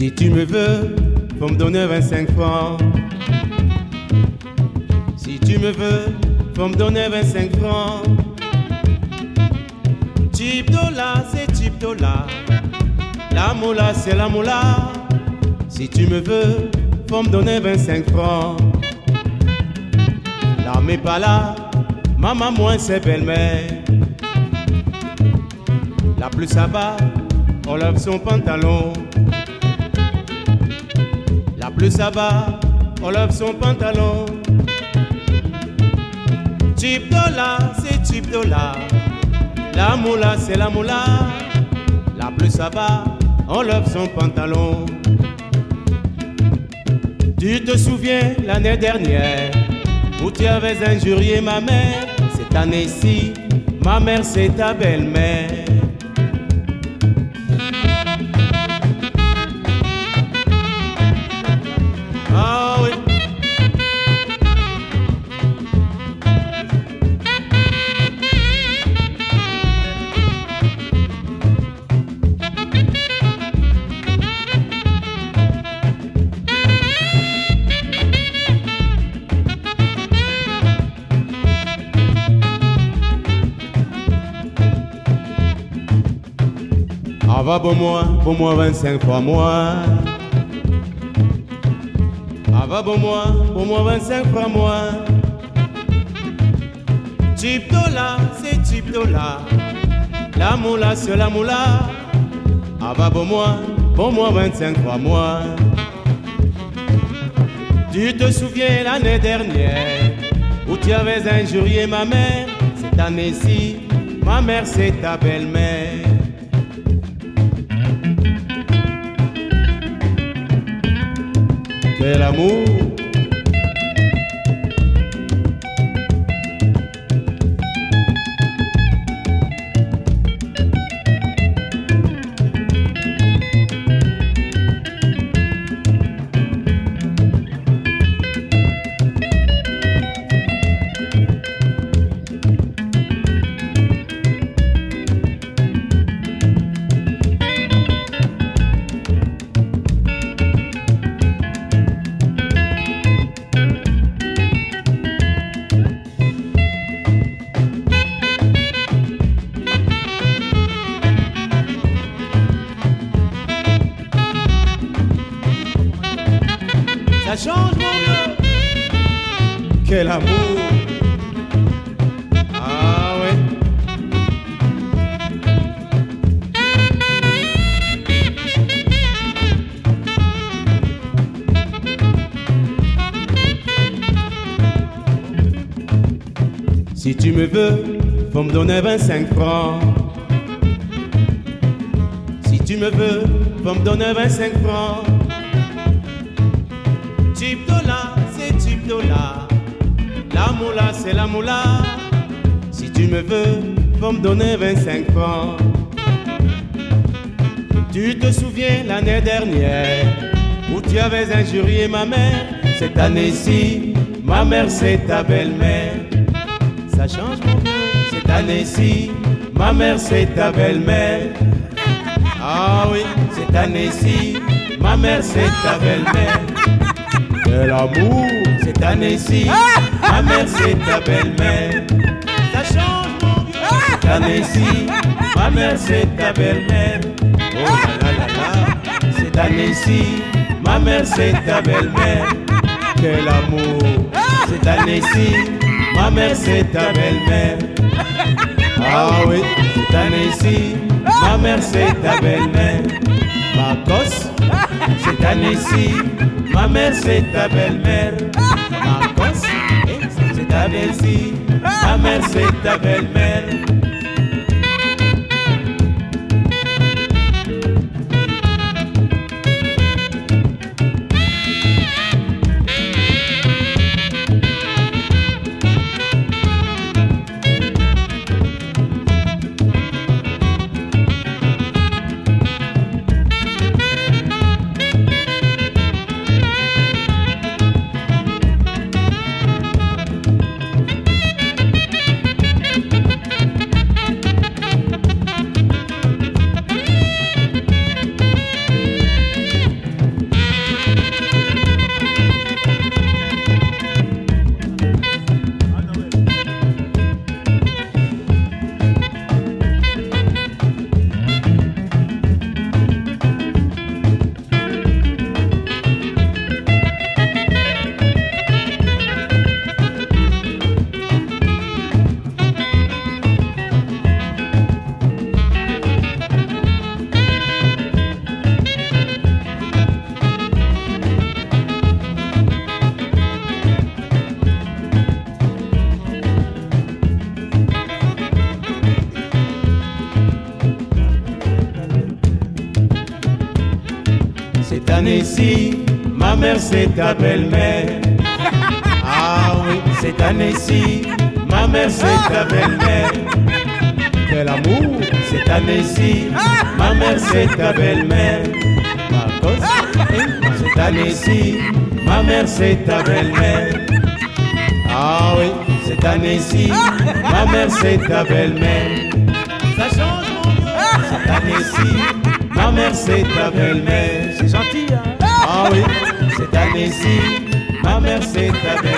Si tu me veux, faut me donner 25 francs. Si tu me veux, faut me donner 25 francs. Dollar, c'est type dollar. La moula, c'est la moula. Si tu me veux, faut me donner 25 francs. L'armée pas là, maman moins c'est belle-mère. La plus ça va, on lève son pantalon. La plus ça va, on lève son pantalon. Dollar, c'est dollar. La moula, c'est la moula. La plus ça va, on lève son pantalon. Tu te souviens l'année dernière où tu avais injurié ma mère? Cette année-ci, ma mère c'est ta belle-mère. Ah va pour moi, pour moi 25 fois moi. Ah va pour moi, pour moi 25 fois moi. Type dollar, c'est type dollar. La moula, c'est la moula. Ah va pour moi, pour moi 25 fois moi. Tu te souviens l'année dernière où tu avais injurié ma mère? Cette année-ci, ma mère c'est ta belle-mère. Quel amour change mon vieux Quel amour Ah Si tu me veux, faut me donner 25 francs. Si tu me veux, faut me donner 25 francs. C'est. La moula, c'est la moula. Si tu me veux, faut me donner 25 francs. Tu te souviens l'année dernière où tu avais injurié ma mère? Cette année-ci, ma mère c'est ta belle-mère. Ça change mon. Cette année-ci, ma mère c'est ta belle-mère. Ah oui, cette année-ci, ma mère c'est ta belle-mère. Quel amour Cette année-ci, ma mère c'est ta belle-mère. Ça change mon vieux. Cette année-ci, ma mère c'est ta belle-mère. Oh là là là. Cette année-ci, ma mère c'est ta belle-mère. Quel amour Cette année-ci, ma mère c'est ta belle-mère. Ah oui, cette année-ci, ma mère c'est ta belle-mère. Ma gosse, cette année-ci, ma mère c'est ta belle-mère. Ta belle-ci, ma mère c'est ta belle-mère. Année-ci, ma mère c'est ta belle-mère. Ah oui, cette année-ci, ma mère c'est ta belle-mère. Quel amour, cette année-ci, ma mère c'est ta belle-mère. Cette année-ci, ma mère c'est ta belle-mère. Ah oui, cette année-ci, ma mère c'est ta belle-mère. Ça change mon cette année-ci, ma mère c'est ta belle-mère. C'est gentil, hein Ah oui, cette année-ci, ma mère c'est ta belle-mère.